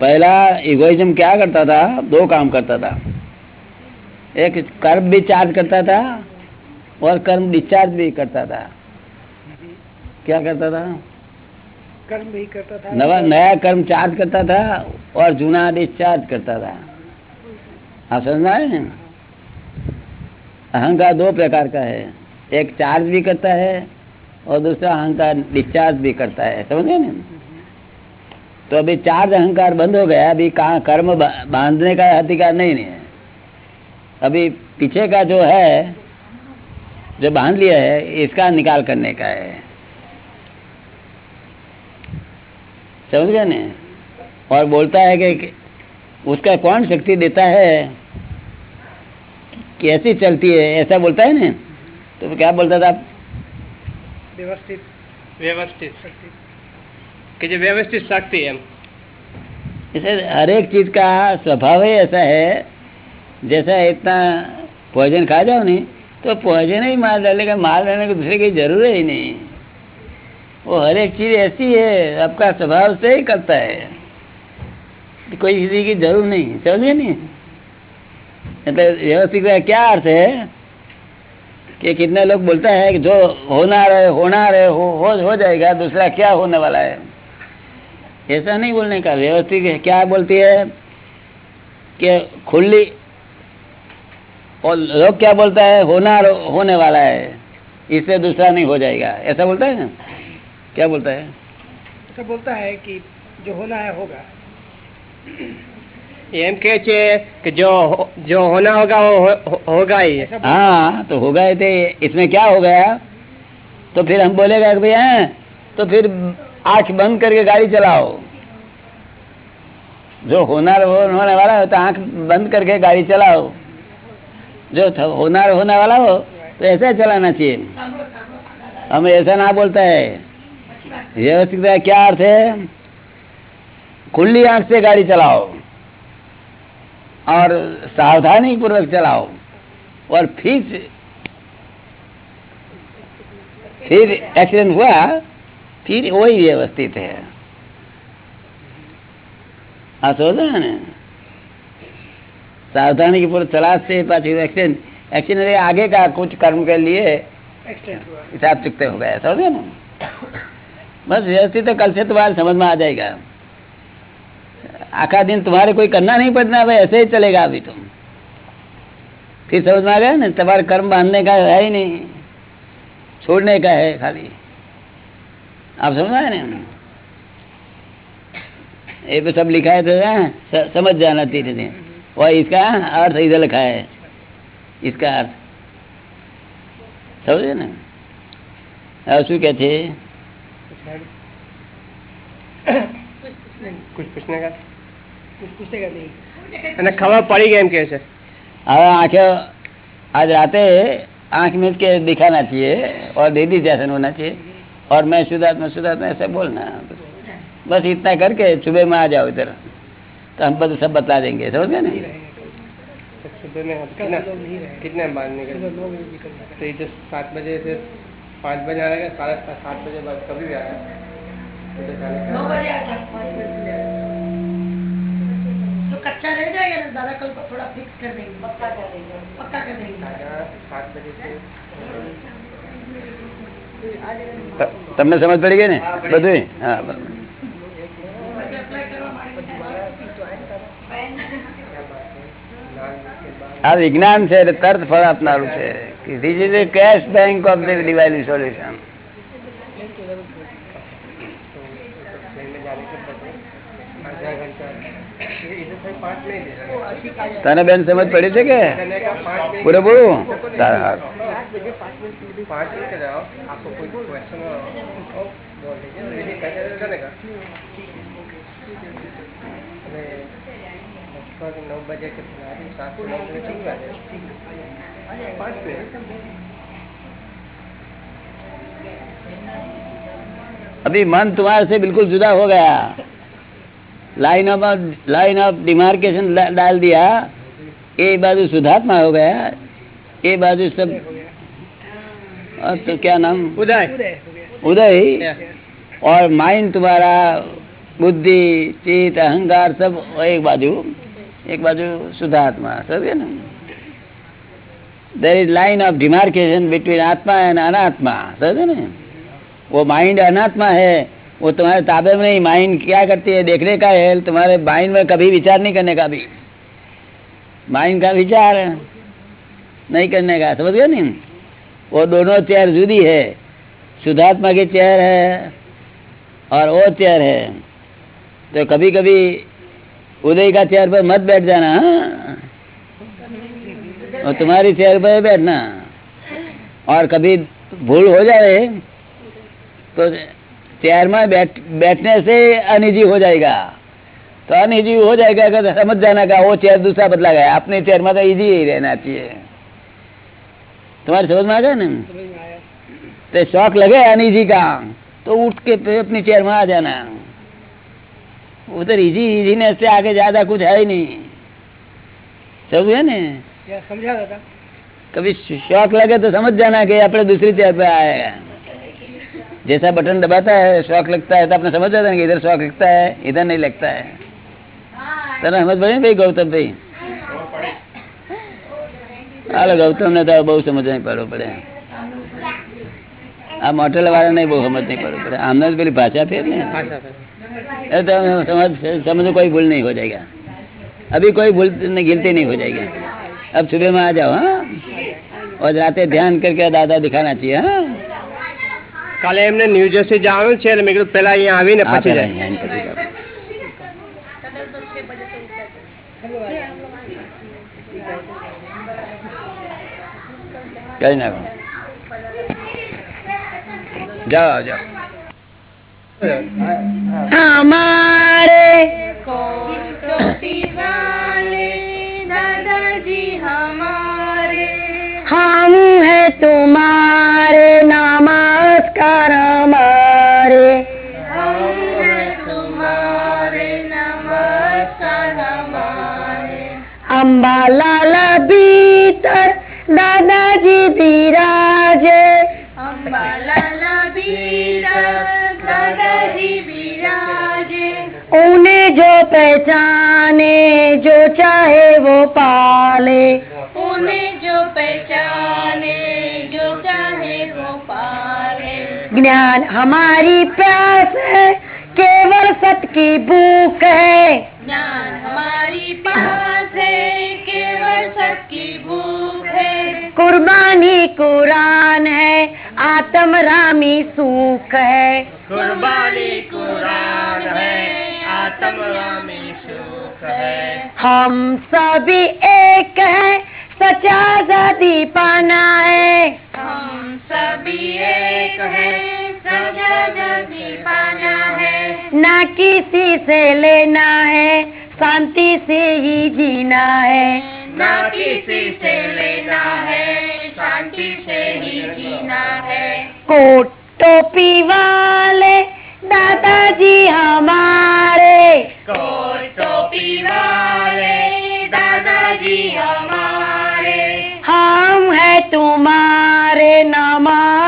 पहला इगोइज्म क्या करता था? दो काम करता था। एक कर्म भी चार्ज करता था और कर्म डिस्चार्ज भी करता था। क्या करता था? कर्म भी करता था। नवा नया कर्म चार्ज करता था और जूना डिस्चार्ज करता था। आप समझना है ना? अहंकार दो प्रकार का है। एक चार्ज भी करता है और दूसरा अहंकार डिस्चार्ज भी करता है। समझ गए ना? तो अभी चार अहंकार बंद हो गया अभी कहा कर्म बांधने का अधिकार नहीं है। अभी पीछे का जो है जो बाँध लिया है इसका निकाल करने का है। समझ गए ना? और बोलता है कि उसका कौन शक्ति देता है? कैसी चलती है ऐसा बोलता है ना? तो क्या बोलता था? व्यवस्थित। व्यवस्थित। शक्ति कि जो व्यवस्थित शक्ति है। इसे हर एक चीज़ का स्वभाव ही ऐसा है जैसा इतना पॉइजन खा जाओ नहीं तो पॉइजन ही मार डालेगा मार डालने को दूसरे की ज़रूरत ही नहीं। वो हर एक चीज़ ऐसी है आपका स्वभाव से ही करता है। कोई किसी की ज़रूरत नहीं समझे नहीं? मतलब व्यवस्थित का क्या अर्थ है? कि कितने लोग बोलता है कि जो होना रहे होना रहे हो, हो जाएगा दूसरा क्या होने वाला है? ऐसा नहीं बोलने का व्यवस्थित है। क्या बोलती है कि खुली और लोग क्या बोलता है होना होने वाला है इससे दूसरा नहीं हो जाएगा ऐसा बोलता है ना क्या बोलता है ऐसा बोलता है कि जो होना है होगा એમ કે છે કે જો જો હોના હોગા वो हो- होगा ही ऐसा बोलता हाँ तो होगा ही थे इसमें क्या हो गया तो फिर हम बोलेगा कि भैया तो फिर आँख बंद करके गाड़ी चलाओ। जो होनार होने वाला हो तो आँख बंद करके गाड़ी चलाओ। जो होनार होने वाला हो तो ऐसा चलाना चाहिए। हम ऐसा ना बोलता है। व्यवस्थित क्या अर्थ है? खुली आँख से गाड़ी चलाओ और सावधानी पूर्वक चलाओ और फिर फिर एक्सीडेंट हुआ फिर वही व्यवस्थित है। हाँ सोचो ना? सावधानी की पूर्व तलाश से पाछी एक्सीडेंट एक्सीडेंट आगे का कुछ कर्म के लिए हिसाब चुकते हो गया समझे ना? बस व्यवस्थित कल से तुम्हारे समझ में आ जाएगा। आखा दिन तुम्हारे कोई करना नहीं पड़ना भाई ऐसे ही चलेगा अभी तुम। फिर समझ में आ गया ना तुम्हारे कर्म बांधने का है ही नहीं छोड़ने का है खाली। आप समझ में आए ना ये पे सब लिखा है तो हाँ, स- समझ जाना धीरे धीरे और इसका अर्थ इधर लिखा है इसका अर्थ સમજે ને હવે શું કે છે कुछ पूछने का कुछ पूछेगा नहीं અને ખબર પડી ગઈ એમ કે છે હવે आंखें आज राते आंख में के दिखाना चाहिए और दीदी जैसा होना चाहिए और मैं शुद्धात्मा शुद्धात्मा ऐसे बोलना बस इतना करके सुबह में आ जाओ इधर। तो हम बस सब बता देंगे समझ गए ना तो कितना तो सात बजे से पाँच बजे आएगा साढ़े सात बजे बाद कभी भी आएगा आएगा। तो कच्चा रह जाएगा ना दादा कल को थोड़ा फिक्स कर देंगे? पक्का कर देंगे। पक्का कर देंगे। सात बजे से। તમને સમજ પડી ગઈ ને? બધું હા, બરાબર. આ વિજ્ઞાન છે એટલે તરત ફળ આપનારું છે. This is cash bank of the divine solution તને બેન સમજ પડી છે કે जाने का पाँच नहीं પૂરેપૂરું તારા હાથ पाँच नहीं कर रहा आपको कोई क्वेश्चन हो तो बोल दीजिए रेडी कर देना जाने का अरे लगभग नौ बजे के तुम्हारी सात से नौ बजे ठीक है पाँच मिनट अभी मन तुम्हारे से बिल्कुल जुदा हो गया Line of line of demarcation डाल दिया। ये बाजू शुद्धात्मा हो गया ये बाजू सब और तो क्या नाम? उदय। उदय? हो. और माइंड तुम्हारा बुद्धि चित अहंकार सब एक बाजू एक बाजू शुद्धात्मा समझे ना? There is line of demarcation between आत्मा एंड अनात्मा समझे ना? वो माइंड अनात्मा है वो तुम्हारे ताबे में नहीं माइंड क्या करती है? देखने का है, तुम्हारे माइंड में कभी विचार नहीं करने का भी। माइंड का विचार नहीं करने का, समझ गए नहीं? वो दोनों चेयर जुदी है। शुद्धात्मा की चेयर है और वो चेयर है। तो कभी कभी उदय का चेयर पर मत बैठ जाना हाँ? और तुम्हारी चेयर पर बैठना। और कभी भूल हो जाए तो चेयर में बैठ बैठने से अनिजी हो जाएगा। तो अनिजी हो जाएगा अगर समझ जाना का वो चेयर दूसरा बदला गया। अपने चेयर में तो इजी ही रहना चाहिए। तुम्हारी समझ में आ गया ना? तो शौक लगे अनिजी का तो उठ के अपनी चेयर में आ जाना। उधर इजी इजीनेस से आगे ज़्यादा कुछ है ही नहीं। समझे ने? समझा कभी शौक लगे तो समझ जाना कि अपने दूसरी चेयर पे आएगा जैसा बटन दबाता है शौक लगता है तो अपने समझ जाता है कि इधर शौक लगता है इधर नहीं लगता है તને સમજ પડી ને ભાઈ ગૌતમ ભાઈ હાલો ગૌતમ ને તો બહુ સમજ નહીં પડવું પડે આ મોટેલ વાળા નહીં બહુ સમજ નહીં પડવું પડે આમને તો પેલી ભાષા ફેર ને भाषा पे अरे तो समझ समझो कोई भूल नहीं हो जाएगा अभी कोई भूल नहीं गिनती नहीं हो जाएगी अब सुबह में आ जाओ हाँ और राते ध्यान करके दादा दिखाना चाहिए हाँ કાલે એમને ન્યૂ જર્સી જવાનું છે એટલે મેં કીધું પેલા અહીંયા આવીને हाँ, પછી पहले જાય ध्यान करके जाओ। कहीं ना जाओ जाओ हमारे दादाजी हमारे हम है तुम्हारे दादाजी विराजे अम्बालाला बीरा दादाजी विराजे उन्हें जो पहचाने जो चाहे वो पाले उन्हें जो पहचाने जो चाहे वो पाले ज्ञान हमारी प्यास है केवल सत की भूख है कुर्बानी कुरान है आत्म रामी सुख है। कुर्बानी कुरान है आत्म रामी सुख है। हम सभी एक है सच आज़ादी पाना है। हम सभी एक है सच आज़ादी पाना है। ना किसी से लेना है शांति से ही जीना है। ना किसी से लेना है शांति से ही जीना है। कोट टोपी वाले दादाजी हमारे। कोट टोपी वाले दादाजी हमारे। हम है तुम्हारे नमस्कार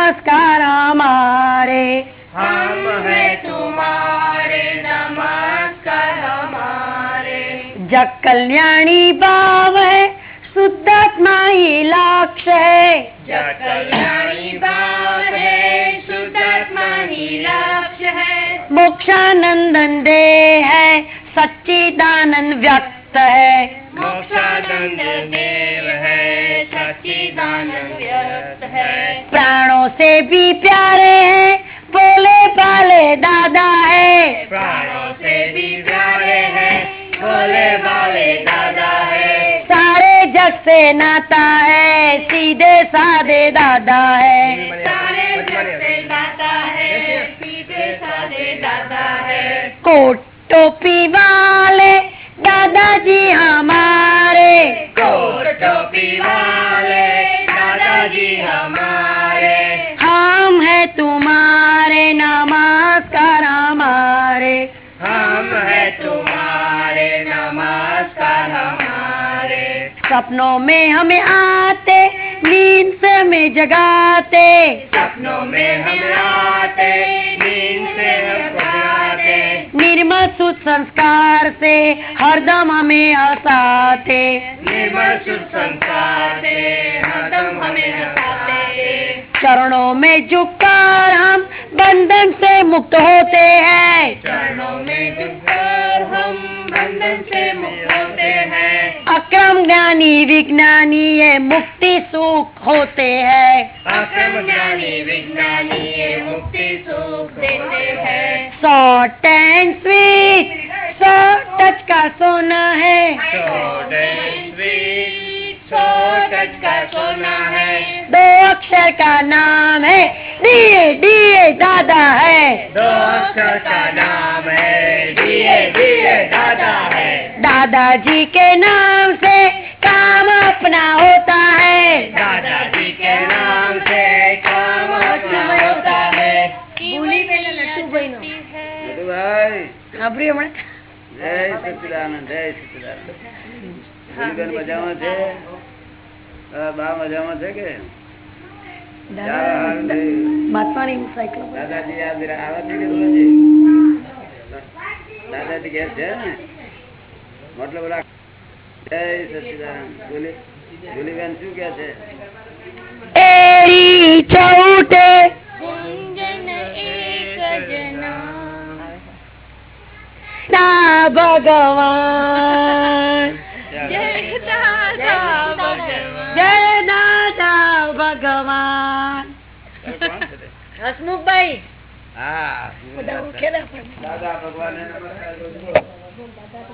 कल्याणी भाव है शुद्धात्मा ही लक्ष्य है। कल्याणी भाव है शुद्धात्मा ही लक्ष्य है। मोक्षानंदन दे है सच्चिदानंद व्यक्त है। मोक्षानंद देव है सच्चिदानंद व्यक्त है। प्राणों से भी प्यारे हैं बोले बाले दादा है। प्राणों से भी प्यारे हैं भोले भाले जग से नाता है, सीधे सादे दादा है सारे जग से दाता है सीधे साधे दादा है। कोट टोपी वाले दादाजी हमारे कोट टोपी वाले दादाजी हमारे। हम है तुम्हारे, नमस्कार हमारे। हम है तुम्हारे, नमस्कार हमारे। सपनों में हमें आते नींद से हमें जगाते। सपनों में हमें आते नींद से जगाते। निर्मल शुद्ध संस्कार से हरदम हमें हंसाते। निर्मल शुद्ध संस्कार से हरदम हमें हंसाते। चरणों में झुककर हम बंधन से मुक्त होते हैं। चरणों में झुककर हम बंधन से मुक्त होते हैं। अक्रम ज्ञानी विज्ञानी ये मुक्ति सुख होते हैं। अक्रम ज्ञानी विज्ञानी ये मुक्ति सुख देते हैं। Short and sweet short touch का सोना है। And sweet, short touch का सोना है। दो अक्षर का नाम है डीए डीए दादा है। दो अक्षर का नाम है दिए दिए दादा है। दादाजी के नाम से काम अपना होता है दादाजी के नाम से काम अपना होता है ભાઈ સાંભળ્યું હમણાં જય સચિદાનંદ જય સચિદાનંદ ભૂલીબેન મજામાં છે હા, બા મજામાં છે કે ચાલો, હારું છે. મહાત્માની સાયકલ દાદાજી આ જરા આવા છે કે નથી? દાદાજી ઘેર છે ને મતલબ રાખ જય સચિદાન ભૂલીબેન શું કે છે? જના. ભગવાન. જય દાદા ભગવાન. જય દાદા ભગવાન. હસમુખભાઈ હા દાદા ભગવાન નમસ્કાર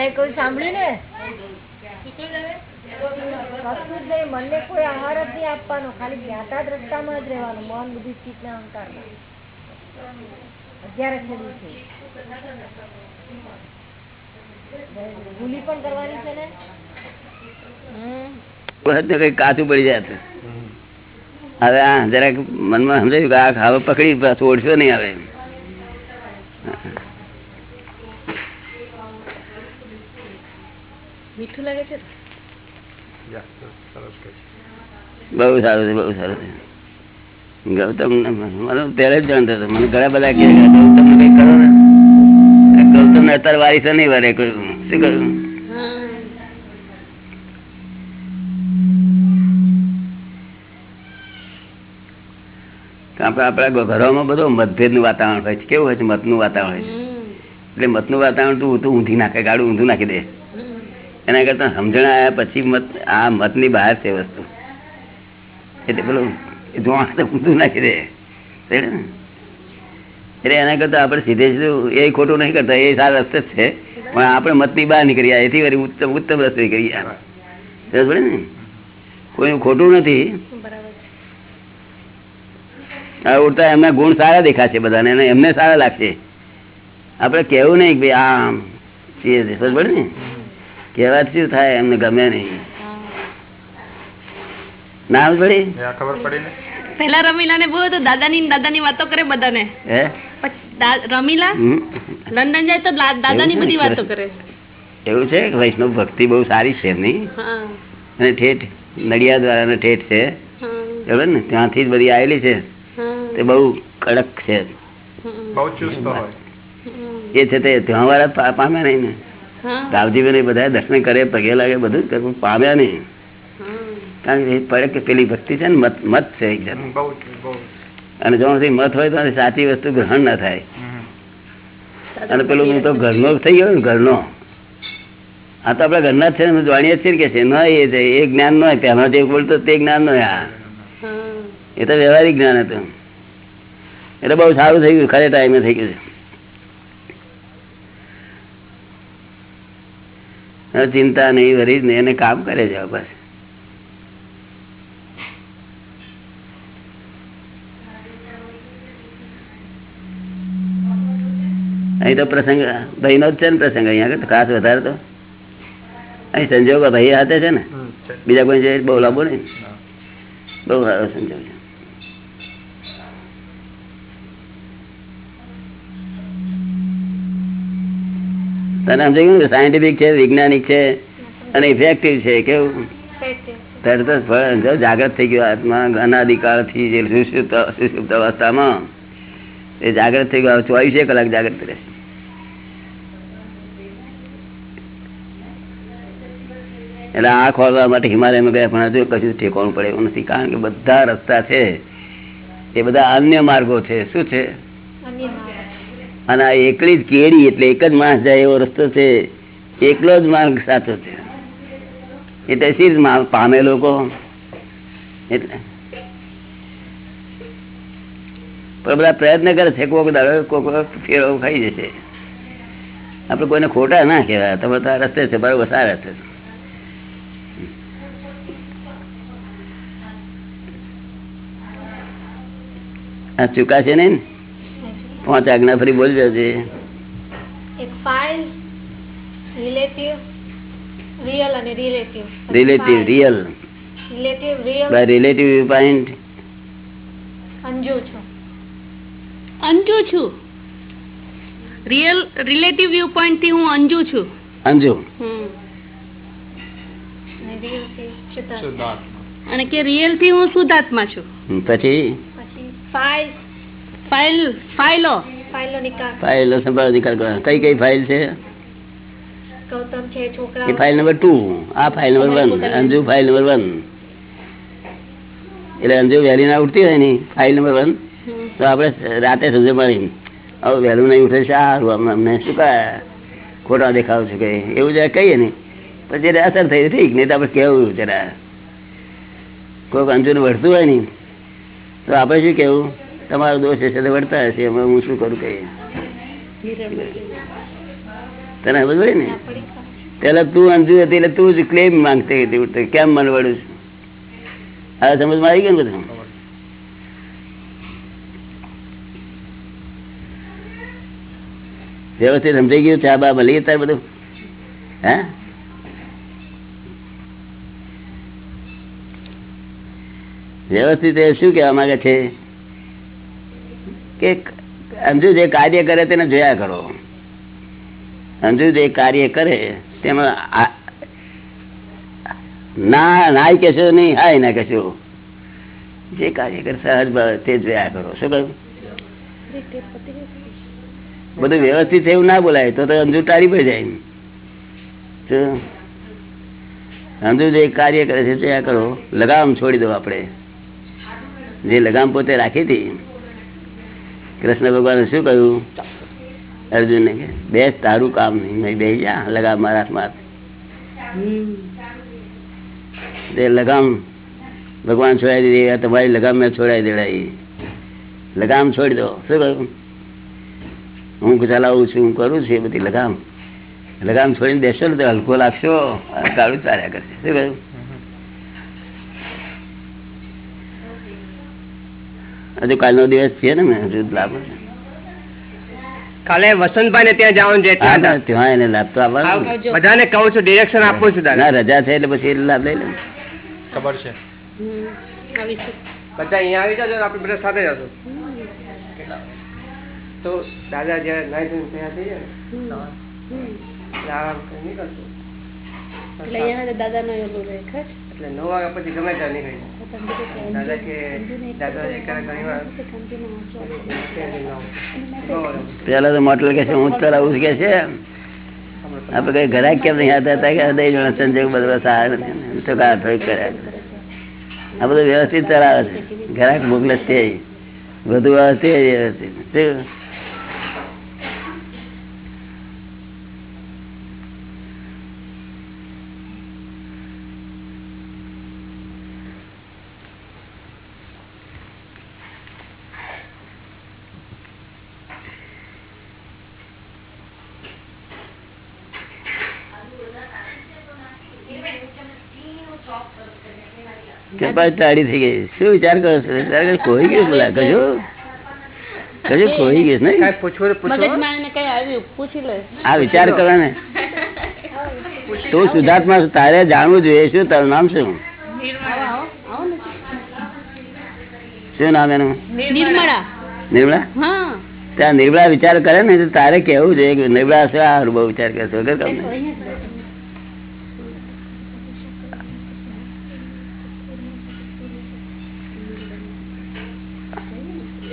એ કોઈ સાંભળ્યું ને? કશું જ નહીં મનને કોઈ આહાર જ નહીં આપવાનો, ખાલી જ્ઞાતા દ્રષ્ટામાં જ રહેવાનું, મન બુદ્ધિ ચિત્ત ને અહંકાર અગિયાર છેડું છે ભૂલી પણ કરવાની છે ને? કાચું પડી જાય. હવે આ જરાક મનમાં સમજાયું કે આ હવે પકડી પાછું નહીં આવે મીઠું લાગે છે? બહુ સારું છે બહુ સારું છે. ગૌતમ ને મને પહેલે જ જાણતો હતો મને ઘણા બધા કે ગૌતમ કઈ કરો ને. ગૌતમ અત્યારે વારીસો નહીં વરે કોઈ શું કરું આપણે આપણા ઘરોમાં બધું મતભેદનું વાતાવરણ હોય છે. કેવું હોય છે? મતનું વાતાવરણ હોય છે. એટલે મતનું વાતાવરણ તું તું ઊંધી નાખે ગાડું ઊંધું નાખી દે. એના કરતા સમજણ આવ્યા પછી મત આ મતની બહાર છે વસ્તુ. એટલે પેલું જોવા તો ઊંધું નાખી દે. એટલે એના કરતાં આપણે સીધે સીધું એ ખોટું નહીં કરતા એ સારા રસ્તે જ છે. પણ આપણે મતની બહાર નીકળી એથી વળી ઉત્તમ ઉત્તમ રસ્તે નીકળી પડે ને? કોઈનું ખોટું નથી. ઉડતા એમના ગુણ સારા દેખાશે બધાને એમને સારા લાગશે. આપણે કેવું નહીં ભાઈ આમ છીએ છે. ને? કહેવાથી શું થાય એમને ગમે નહીં. ના પડી? ખબર પડી ને? પેલા રમીલા ને બહુ દાદાની દાદાની વાતો કરે બધાને. હે? રમીલા? હમ. લંડન જાય તો દાદાની બધી વાતો કરે. એવું છે કે વૈષ્ણવ ભક્તિ બહુ સારી છે એમની? હા. અને ઠેઠ નડિયાદ વાળાને ઠેઠ છે. બરાબર ને? ત્યાંથી જ બધી આવેલી છે. તે બહુ કડક છે. બહુ ચુસ્ત હોય. એ છે તે ત્યાં વાળા પામ્યા નહીં ને. હા રાવજીભાઈ બધા દર્શન કરે પગે લાગે બધું જ પામ્યા નહીં. કારણ કે પડે કે પેલી ભક્તિ છે ને મત મત છે એક અને જો મત હોય તો સાચી વસ્તુ ગ્રહણ ના થાય. અને પેલું હું તો ઘરનો થઈ ગયો ને ઘરનો. આ તો આપડા ઘરના જ છે ને જાણીએ છીએ કે છે ન એ છે એ જ્ઞાન ન હોય પહેલા જે બોલતો તે જ્ઞાન ન હોય આ. એ તો વ્યવહારિક જ્ઞાન હતું. એટલે બહુ સારું થઈ ગયું ખરે ટાઈમે થઈ ગયું છે. ચિંતા નહીં વરી ને એને કામ કરે છે બસ. અહીં તો પ્રસંગ ભાઈ નો જ છે ને પ્રસંગ અહીંયા ખાસ વધારે તો. અહીં સંજોગ ભાઈ હાથે છે ને? બીજા કોઈ બહુ લાંબો નહીં? બહુ સારો સંજોગ છે. તને સમજાય ગયું સાયન્ટિફિક છે વૈજ્ઞાનિક છે અને ઇફેક્ટિવ છે કેવું? તરત જ ફળ જાગ્રત થઈ ગયો આત્મા અનાદિકાળથી જે સુષુપ્ત સુષુપ્ત અવસ્થામાં એ જાગ્રત થઈ ગયો ચોવીસે કલાક જાગ્રત રહેશે એટલે આ ખોલવા માટે હિમાલયમાં ગયા પણ હજુ કશું ઠેકવાનું પડે એવું નથી. કારણ કે બધા રસ્તા છે એ બધા અન્ય માર્ગો છે. શું છે. અને આ એકલી જ કેરી એટલે એક જ માણસ જાય એવો રસ્તો છે. એકલો જ માર્ગ સાચો છે. એટલે શી જ મા- પામે લોકો? એટલે. પણ બધા પ્રયત્ન કરે છે, કોક દાડો, કોક ફેરો ખાઈ જશે. આપણે કોઈને ખોટા ના કહેવાય. તમે તો રસ્તે છે, બરોબર સારા છે. આ ચુકાશે નહીં ને? પાંચ આજ્ઞા ફરી બોલજો છે એક ફાઇલ રિલેટિવ રિયલ અને relative relative real relative real by relative view point Anju છું. અંજુ છું. રિયલ રિલેટિવ વ્યૂ પોઈન્ટથી હું અંજુ છું. અંજુ. હમ. અને કે રિયલથી હું શુદ્ધાત્મા છું. પછી? પછી ફાઇલ ફાઇલો. ફાઇલો નિકાલ. ફાઇલ સંભાળ નિકાલ કરવા કઈ કઈ ફાઇલ છે? ગૌતમ છે છોકરા. એ ફાઇલ નંબર 2 આ ફાઇલ નંબર 1 અંજુ ફાઇલ નંબર 1 એટલે અંજુ વહેલી ના ઉઠતી હોય ને ફાઇલ નંબર 1 તો આપણે રાતે સજે મળી. હવે વહેલું નહીં ઉઠે સારું. અમને અમને શું કહે ખોટા દેખાવ છું કે એવું જરા કહીએ ને. પછી અસર થઈ ઠીક. નહીં તો આપણે કેવું જરા કોઈક અંજુને વળતું હોય ને. તો આપણે શું કેવું? તમારો દોષ હશે તો વળતા હશે. એમાં હું શું કરું કહીએ તને ખબર પડે ને? પેલા તું અંજુ હતી એટલે તું જ ક્લેમ માંગતી હતી ઉઠતે. કેમ મને વળું છું? હવે સમજમાં આવી ગયું બધું? વ્યવસ્થિત સમજાઈ ગયું? ચા બા મળી તાર બધું? હે? વ્યવસ્થિત શું કહેવા માંગે છે? કે અંજુ જે કાર્ય કરે તેને જોયા કરો. અંજુ જે કાર્ય કરે તેમાં ના નાય કહેશો નહીં, હાય ના કહેશો. જે કાર્ય કરે સહજ તે જોયા કરો. શું કહ્યું? બધું વ્યવસ્થિત એવું ના બોલાય, તો અંજુ ટાળી પડી જાય? અંજુ જે કાર્ય કરે છે તે કરો. લગામ છોડી દો આપણે. જે લગામ પોતે રાખી હતી કૃષ્ણ ભગવાને શું કહ્યું? અર્જુનને કે, બે, તારું કામ નહીં, મેં બે જા લગામ મારા હાથમાં તે લગામ, ભગવાન છોડાવી દીધી તમારી લગામ મેં છોડાવી દેડાઈ. લગામ છોડી દો. શું કહ્યું? હું ચલાવું છું, હું કરું છું એ બધી લગામ. લગામ છોડીને બેસો ને તો હલકો લાગશો. કાળું ચાલ્યા કરશે. શું કહ્યું? હજુ કાલનો દિવસ છે ને હજુ લાભ કાલે વસંતભાઈ ને ત્યાં જવાનું છે ત્યાં એને લાભ તો આપવાનો બધાને કહું છું ડિરેક્શન આપું છું દાદા ના રજા છે એટલે પછી લાભ લઈ લે. ખબર છે. બધા અહીંયા આવી જાજો આપણે બધા સાથે જશું તો દાદા જયારે નાઈ ધોઈને તૈયાર થઈ જાય ને આરામ કરી નીકળશું. દાદા નો રહે ખબર એટલે નવ વાગ્યા પછી ગમે ત્યાં નીકળી દાદા કે, દાદા પેલા તો મોટલ કે છે, હું જ ચલાવું કે છે. આપડે કઈ ઘરાક કેમ નહીં આવતા હતા કે દઈ જણા સંજોગ બધા સારા નથી તો કા થોડીક કર્યા આ બધું વ્યવસ્થિત ચલાવે છે. ઘરાક મોકલે છે બધું વ્યવસ્થિત વ્યવસ્થિત. શું? તાળી થઈ ગઈ. શું વિચાર કરો છો? વિચાર કરો, ખોઈ ગયું બોલા કજો? કજો ખોઈ ગયું નહીં? કાંઈ પૂછવું તો મગજમાં એને કઈ આવ્યું? પૂછી લે. આ વિચાર કરો ને તું સુધાર્થમાં તારે જાણવું જોઈએ. શું? તારું નામ શું? શું નામ એનું? નિર્મળા. નિર્મળા? હા. ત્યાં નિર્મળા વિચાર કરે ને તારે કેવું જોઈએ કે નિર્મળા શું આ બહુ વિચાર કરે છે? વગર કામ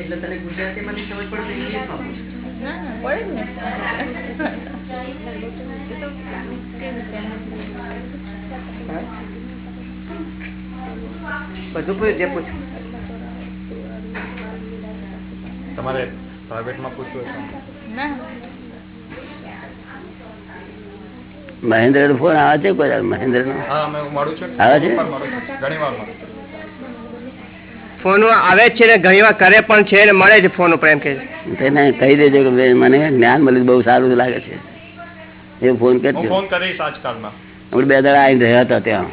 ગુજરાતીમાં નહીં ખબર પડે ઇંગ્લિશમાં? બધું પૂછ જે પૂછ તમારે પ્રાઇવેટમાં પૂછવું છે મહેન્દ્ર નો ફોન આવે છે કોઈ મહેન્દ્ર નો હા અમે મળું છું આવે છે? ઘણી વાર મળું છું. ફોન આવે છે ને ઘણી વાર કરે પણ છે ને મળે છે ફોન ઉપર એમ કે તેને કહી દેજો કે મને જ્ઞાન મળ્યું બહુ સારું લાગે છે. એ ફોન કરજો. ફોન કરીશ આજકાલમાં. આપણે બે દાડા આવીને રહ્યા હતા ત્યાં.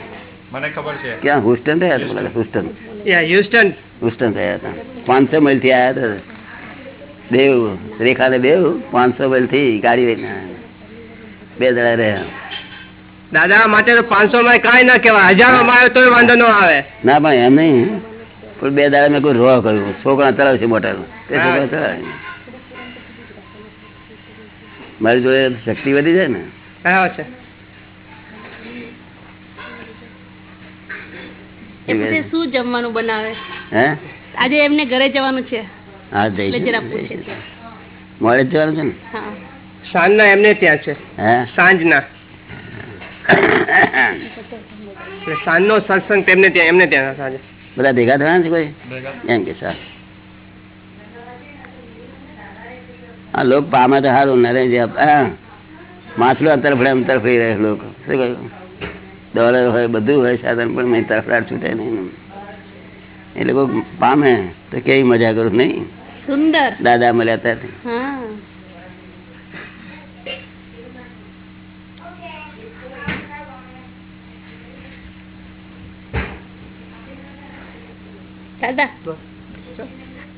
મને ખબર છે. ક્યાં? હુસ્ટન રહ્યા હતા હુસ્ટન યા હ્યુસ્ટન હુસ્ટન રહ્યા હતા. પાંચસો માઇલથી આવ્યા હતા. દેવ રેખા ને દેવ પાંચસો માઇલથી ગાડી લઈને બે દાડા રહ્યા. દાદા માટે તો પાંચસો માં કાંઈ ના કહેવાય. હજારો માં તો તોય વાંધો ન આવે. ના પણ એમ નહીં. પણ બે દાડા મેં કોઈ રો કર્યું છોકરા તળાવ છે મોટર તે છોકરા ચલાવે મારી જોડે શક્તિ વધી જાય ને? શું જમવાનું બનાવે? હે? આજે એમને ઘરે જવાનું છે. હા જવાનું છે ને? સાંજના એમને ત્યાં છે. સાંજના. એટલે સાંજનો સત્સંગ તેમને ત્યાં એમને ત્યાં સાંજે. બધા ભેગા થવાના છે કોઈ ભેગા. એમ કે સારું. આ લોક પામે તો સારું નરે જે હા માછલું અંતર ફળે અંતર ફરી રહે લોકો. શું કહ્યું? ડોલર હોય બધું હોય સાધન પણ મેં તરફડાટ છૂટે નહીં એ લોકો પામે તો કેવી મજા કરું નહીં? સુંદર. દાદા મળ્યા ત્યારથી દાદા.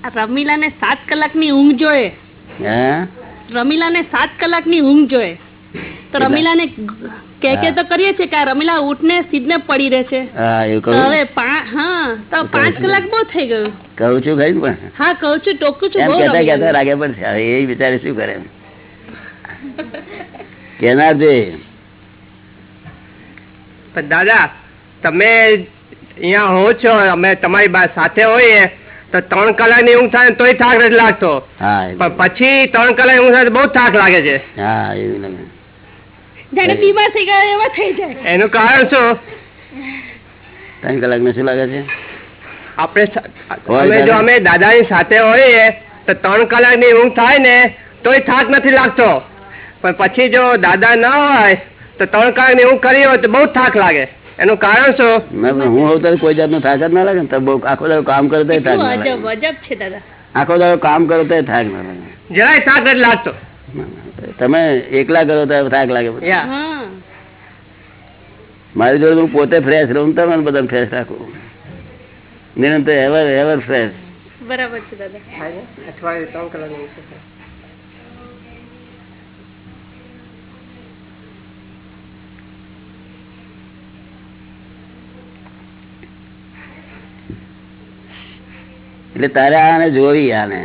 ને રમીલાને સાત કલાકની ઊંઘ જોઈએ. રમીલા ને સાત કલાકની ઊંઘ જોઈએ. તો રમીલા ને કે કે તો કરીએ છે કે આ રમીલા ઉઠને સીધને પડી રહે છે. હવે હા તો પાંચ કલાક બહુ થઈ ગયું. કહું છું ખરી પણ. હા કહું છું ટોકું છું એમ બહુ કેતા કેતા. રાગે પડશે હવે એ બિચારે શું કરે કેનાર દે પણ દાદા તમે અહીંયા હો છો અમે તમારી સાથે હોઈએ તો ત્રણ કલાકની ઊંઘ થાય તોય થાક નથી લાગતો. પણ પછી ત્રણ કલાક ઊંઘ થાય બહુ થાક લાગે છે. હા એવું લાગે જાણે બીમાર થઈ ગયા એવા થઈ જાય. એનું કારણ શું? ત્રણ કલાક ને શું લાગે છે? આપણે અમે જો અમે દાદાની સાથે હોઈએ તો ત્રણ કલાકની ઊંઘ થાય ને તોય થાક નથી લાગતો. પણ પછી જો દાદા ના હોય તો ત્રણ કલાકની ઊંઘ કરી હોય તો બહુ થાક લાગે. એનું કારણ શું? હું અવતાર કોઈ જાતનો થાક જ ના લાગે ને? બહુ આખો દાડો કામ કરો તો થાક અજબ છે દાદા. આખો દાડો કામ કરો તો થાક ના લાગે. જરાય થાક જ લાગતો. તમે એકલા કરો તો થાક લાગે મારી જોડે હું પોતે ફ્રેશ રહું તમે બધા ફ્રેશ રાખું નિરંતર એવર એવર ફ્રેશ બરાબર છે દાદા. અઠવાડિયે ત્રણ કલાકની એટલે તારે આને જોવી આને.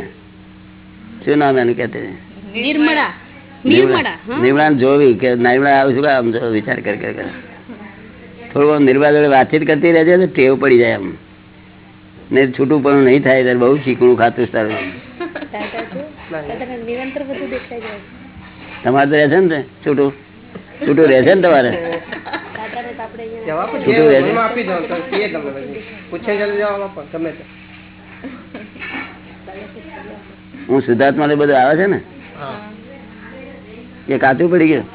શું નામ એનું કે નિર્મળા. નિર્મળા. જોવી કે નિર્મળા આવું શું આમ જો વિચાર કર કર થોડું નિર્મળા જોડે વાતચીત કરતી રહેજે તો ટેવ પડી જાય એમ ને છૂટું પણ નહીં થાય ત્યારે બહુ ચીકણું ખાતું જાય તમારે તો રહેશે ને છૂટું? છૂટું રહેશે ને તમારે? છૂટું રહે હું સિદ્ધાર્થમાં બધું આવે છે ને? એ કાચું પડી ગયું?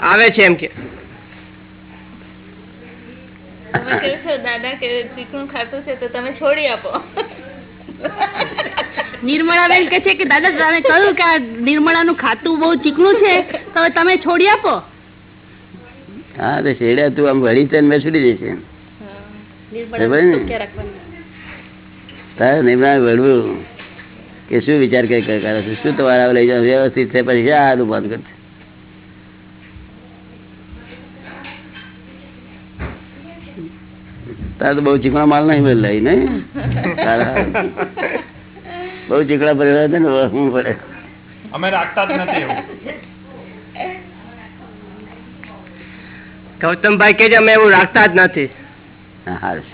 આવે. છે એમ કે. દાદા કે ચીકણું ખાતું છે તો તમે છોડી આપો. નિર્મળાબેન કે છે કે દાદા તમે કહ્યું કે આ નિર્મળાનું ખાતું બહુ ચીકણું છે તો તમે છોડી આપો. હા તો શેડા તું આમ વળી છે મેં છોડી દેશે બરાબર ને? સુખ્યા રાખવાનું તારે નિર્મળા વળવું કે શું વિચાર કરે કરે છે? શું તમારા લઈ જાવ વ્યવસ્થિત છે પછી શા આનું કરશે? તારે તો બહુ ચીકણા માલ નહીં મળે લઈ તારા બહુ ચીકણા ભરેલા છે ને હું પડે. અમે રાખતા જ નથી ગૌતમભાઈ કે અમે એવું રાખતા જ નથી. સારું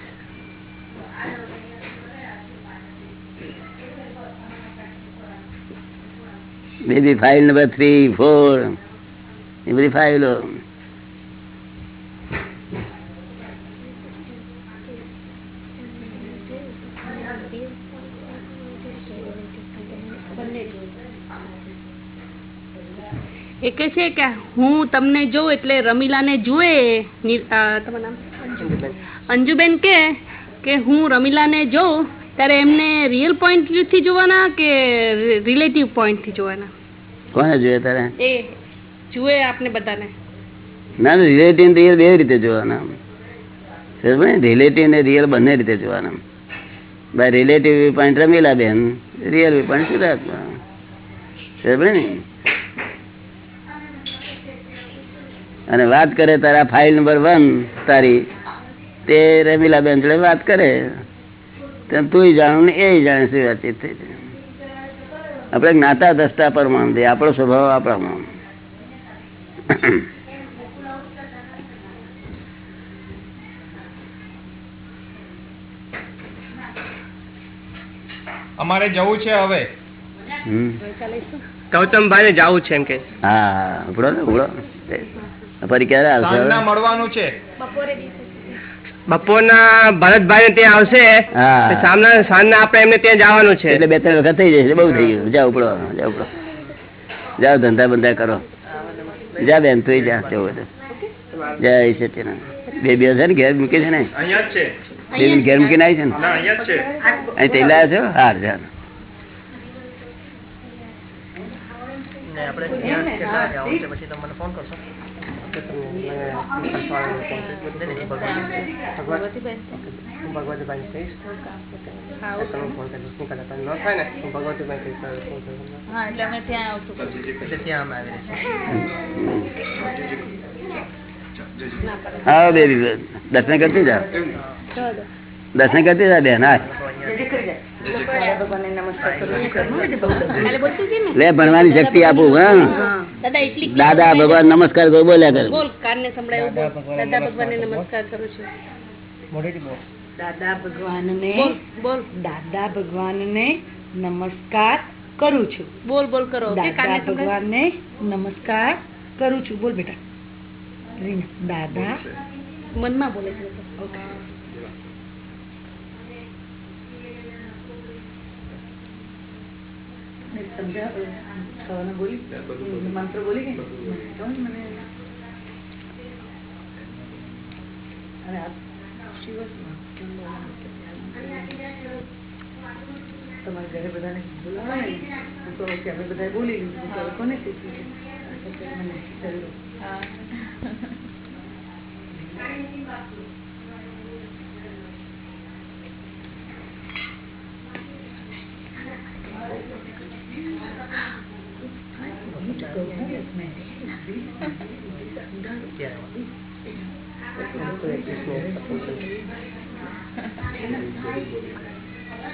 baby file number three four એ બધી ફાઇલો એ કે છે કે હું તમને જોઉં એટલે રમીલાને જુએ તમારું નામ? અંજુબેન કે કે હું રમીલાને જોઉં ત્યારે એમને રિયલ પોઈન્ટથી જોવાના કે રિલેટિવ પોઈન્ટથી જોવાના? કોને જોઈએ તારે? એ જુએ આપને બધાને. ના રિલેટિવ રિયલ બે રીતે જોવાના રિલેટિવ ને રિયલ બંને રીતે જોવાના બાય રિલેટિવ પોઈન્ટ રમીલા બેન રિયલ પોઈન્ટ સુધાર્થમાં સમજે ને? અને વાત કરે તારા ફાઇલ નંબર વન તારી. તે રમીલા બેન જોડે વાત કરે તેમ તું જાણું ને એ જાણે શું વાતચીત થઈ છે. આપણે જ્ઞાતા દસતા પરમાણ દે આપણો સ્વભાવ આપણામાં અમારે જવું છે હવે. હમ. ગૌતમભાઈ ને જવું છે એમ કે. હા ઉપડો ને ઉપડો. ફરી ક્યારે આવશે મળવાનું છે. બપોરના ભરતભાઈ ત્યાં આવશે હા. તો સાંજના આપણે એમને ત્યાં જવાનું છે. એટલે બે ત્રણ વખત થઈ જશે બહુ થઈ ગયું. જાઓ ઉપડો જાઓ ઉપડો. જાઓ ધંધા બંધા કરો. જા બેન તું જા જવું હોય તો. જય સત્યનારાયણ બે બે છે ને ઘેર મૂકી છે ને? છે. બેબી ઘેર મૂકીને આવી છે ને? ના અહીંયા જ છે. અહીં તેલ લાવ્યા છો? જા ભગવતીભાઈ કહીશ. તમે ફોન કરી શું કરે ન થાય ને હું ભગવતીભાઈ કહીશ ફોન કરવાનો. હા એટલે અમે ત્યાં આવશું. હા બેબી દર્શન કરતી જા? દર્શન કરતી જા બેન હા ને લે ભણવાની શક્તિ આપું હા? દાદા ભગવાન નમસ્કાર કરો બોલ્યા કર. બોલ કાનને સંભળાય બોલ. દાદા ભગવાનને નમસ્કાર કરું. છું. મોઢેથી બોલ. દાદા ભગવાનને બોલ બોલ. દાદા ભગવાનને નમસ્કાર કરું છું. બોલ બોલ કરો. દાદા ભગવાન ને ભગવાનને નમસ્કાર કરું છું. બોલ બેટા. દાદા. મનમાં બોલે છે. સવારના બોલી. મંત્ર બોલી ગઈ મને અને આ શિવસમાં કેમ બોલવાનું કે તમારા ઘરે બધાને બોલાવાય? ને હું કહું કે અમે બધા બોલી લીધું કોને પૂછવું છે. મને જરૂર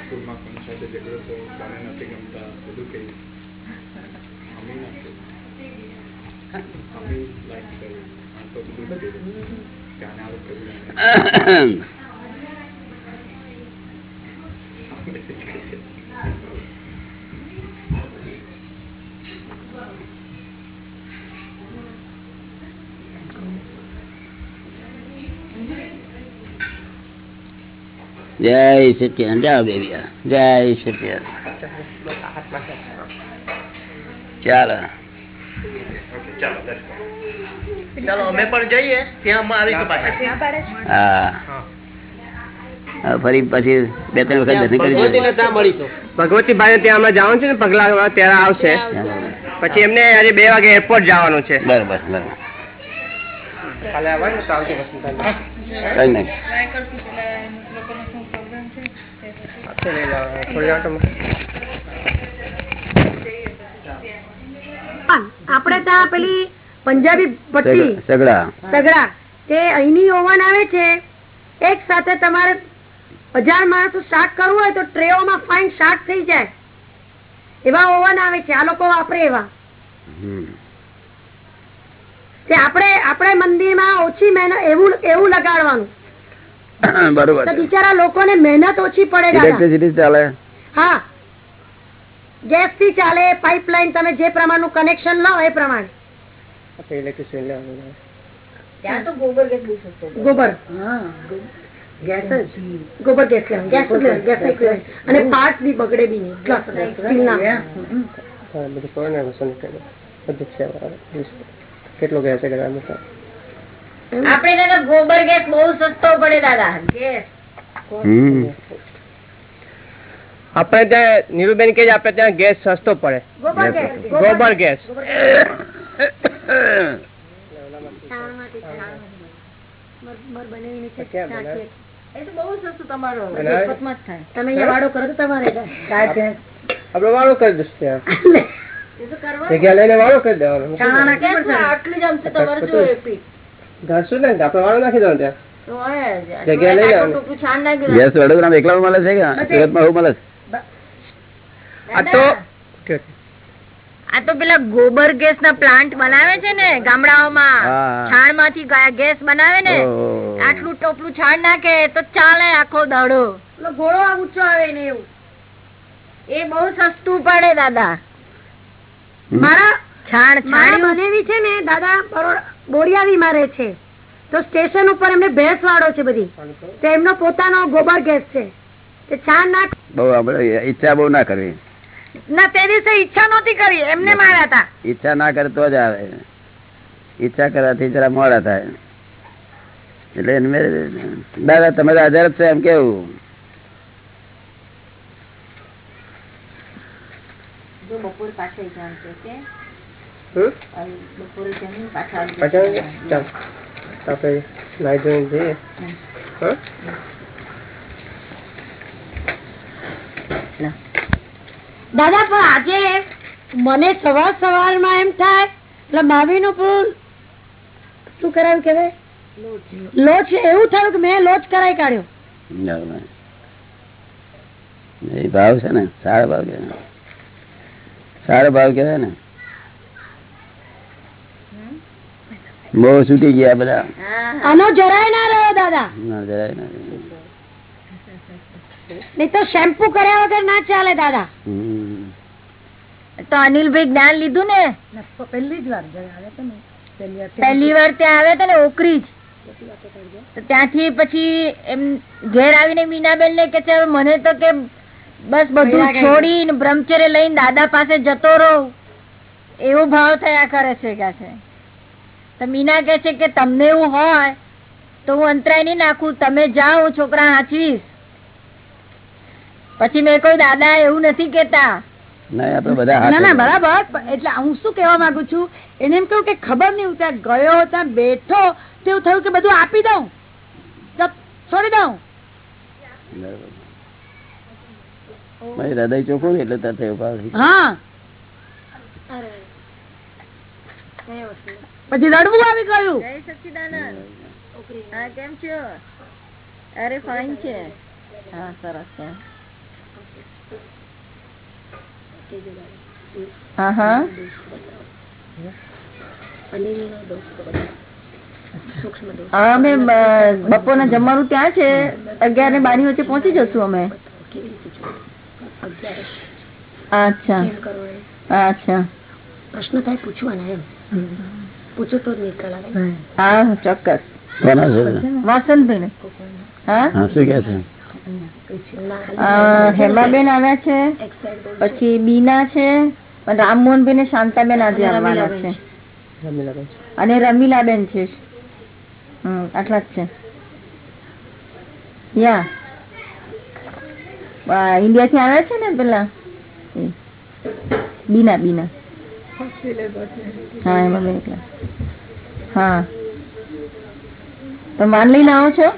સ્કૂલમાં કોની સાથે ઝઘડો થયો કોને નથી ગમતા બધું કહ્યું અમે નથી અમે લાઈક કર્યું આ તો બધું કહ્યું ત્યાં આવું કર્યું જય સત્ય જાઓ બેબી જય સત્ય ચાલો. ચાલો અમે પણ જઈએ. ત્યાં ફરી પછી બે ત્રણ વખત દર્શન કરી ત્યાં અમે જવાનું છે ને પગલા ત્યારે આવશે. પછી એમને આજે બે વાગે એરપોર્ટ જવાનું છે. બરોબર બરોબર. કાલે આવવાનું તો આવતી વસ્તુ કઈ નહીં ટ્રાય કરશું પેલા લોકોનો શું પ્રોબ્લેમ છે આપણે ત્યાં પેલી પંજાબી ભઠ્ઠી સગડા. સગડા તે અહીંની ઓવન આવે છે એક સાથે તમારે હજાર માણસો શાક કરવું હોય તો ટ્રેઓમાં ફાઇન શાક થઈ જાય. એવા ઓવન આવે છે આ લોકો વાપરે એવા. આપણે આપણે મંદિરમાં ઓછી મહેનત એવું એવું લગાડવાનું. બરોબર તો બિચારા લોકોને મહેનત ઓછી પડે ઇલેક્ટ્રિસિટી ચાલે. હા. ગેસથી ચાલે પાઇપલાઇન તમે જે પ્રમાણનું કનેક્શન લો એ પ્રમાણે. ત્યાં તો ગોબર ગેસ ગોબર. ગેસ ગોબર. ગેસ ગેસ ગેસ અને પાર્ટ બી બગડે બી નહીં. કેટલો ગેસ આપણે ત્યાં ગોબર ગેસ બહુ સસ્તો પડે દાદા. આપણે ત્યાં નીરુબેન કે આપણે ત્યાં ગેસ સસ્તો પડે. ગોબર ગેસ ગોબર ગેસ. છાણમાંથી છાણ. મર- મર બનાવીને છે, ક્યાં છાણ બનાવે? છે. એ તો બહુ સસ્તું તમારું. બનાવે? મફતમાં જ થાય. તમે અહીંયા વાડો કરો તો તમારે થાય. વાળો કરી દઈશું લઈને વાળો કરી દેવાનો. આટલી જ તમારે ઘાસું ને આપણે વાળો નાખી દો ત્યાં. તો હોય જ. જગ્યા લઈ આટલું લેવાની. ટૂંકું છાણ નાખ્યું ગેસ વડોદરા એકલા મળે છે કે? સુરતમાં એવું મળે છે? આ તો આ તો પેલા ગોબર ગેસ ના પ્લાન્ટ બનાવે છે ને ગામડાઓમાં. છાણમાંથી ગેસ બનાવે ને આટલું ટોપલું છાણ નાખે તો ચાલે આખો દાડો. ઘોડો આ ઊંચો આવે ને એવું. એ બહુ સસ્તું પડે દાદા. મારા છાણ છાણ બનેવી છે ને દાદા બોડિયાવી મારે છે. તો સ્ટેશન ઉપર એમને ભેંસ વાળો છે બધી. તો એમનો પોતાનો ગોબર ગેસ છે. તે છાણ નાખ બહુ આપણે ઈચ્છા બહુ ના કરવી. ના તે દિવસે ઈચ્છા નહોતી કરી. એમને માર્યા હતા ઈચ્છા ના કરે તો જ આવે. ઈચ્છા કરવાથી જરા મોડા થાય. એટલે એમને મેં- દાદા તમે તો હાજર જ છો એમ કેવું? બપોર પાછળ જાણ છે આપણે નાઈ ધોઈને જઈએ દાદા પણ આજે મને સવાર સવારમાં એમ થાય એટલે માવી નું ફૂલ શું કરાવ્યું કેવાય લોચ એવું થયું કે મેં લોચ કરાવી કાઢ્યો. ભાવ છે ને સારો ભાવ કેવાય સારા ભાવ કેવાય ને. બહુ સુધી ગયા બધા. આનો જરાય ના રહ્યો દાદા. ના જરાય ના નહીં તો શેમ્પુ કર્યા વગર ના ચાલે દાદા. તો અનિલભાઈ જ્ઞાન લીધું ને? પહેલી જ વાર પહેલી વાર ત્યાં આવ્યા હતા ને ઓકરી જ. ત્યાંથી પછી એમ ઘેર આવીને મીનાબેન ને કે છે મને તો કે બસ બધું છોડીને બ્રહ્મચર્ય લઈને દાદા પાસે જતો રહો. એવો ભાવ થયા કરે છે કે છે. તો મીના કે છે કે તમને એવું હોય તો હું અંતરાય નહીં નાખું. તમે જાઓ હું છોકરા હાચવીશ. પછી મેં કહ્યું દાદા એવું નથી કેતા ના આપડે બધા હાથ ના ના બરાબર. એટલે હું શું કેવા માંગુ છું? એને એમ કહ્યું કે ખબર નહીં ત્યાં ગયો ત્યાં બેઠો તેવું થયું કે બધું આપી દઉં? છોડી દઉં? હૃદય ચોખ્ખું એટલે. હા. પછી રડવું આવી ગયું. જય સચિદાનંદ. હા કેમ છો? અરે ફાઇન છે. હા સરસ છે. હા હા. અમે બપોરના જમવાનું ત્યાં છે. અગિયાર ને બારની વચ્ચે પહોંચી જશું અમે. અચ્છા. અચ્છા. પ્રશ્ન થાય પૂછવાના એમ. પૂછો તો નિકાલ આવે હા ચોક્કસ. છે વાસંતભાઈ ને હા? હા શું કે છે? હેમાબેન આવ્યા છે. પછી બીના છે. અને રામમોહનભાઈ ને શાંતાબેન આજે આવવાના છે. અને રમીલાબેન છે. હમ આટલા જ છે. યા. ઇન્ડિયા થી આવ્યા છે ને પેલા? બીના બીના. હા તો માન લઈને આવો છો?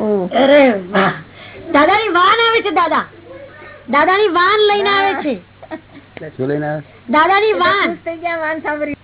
ઓ. અરે વાહ. દાદાની વાન આવે છે દાદા. દાદાની વાન લઈને આવે છે. શું લઈને આવે? દાદાની વાન. થઈ ગયા વાન સાંભળી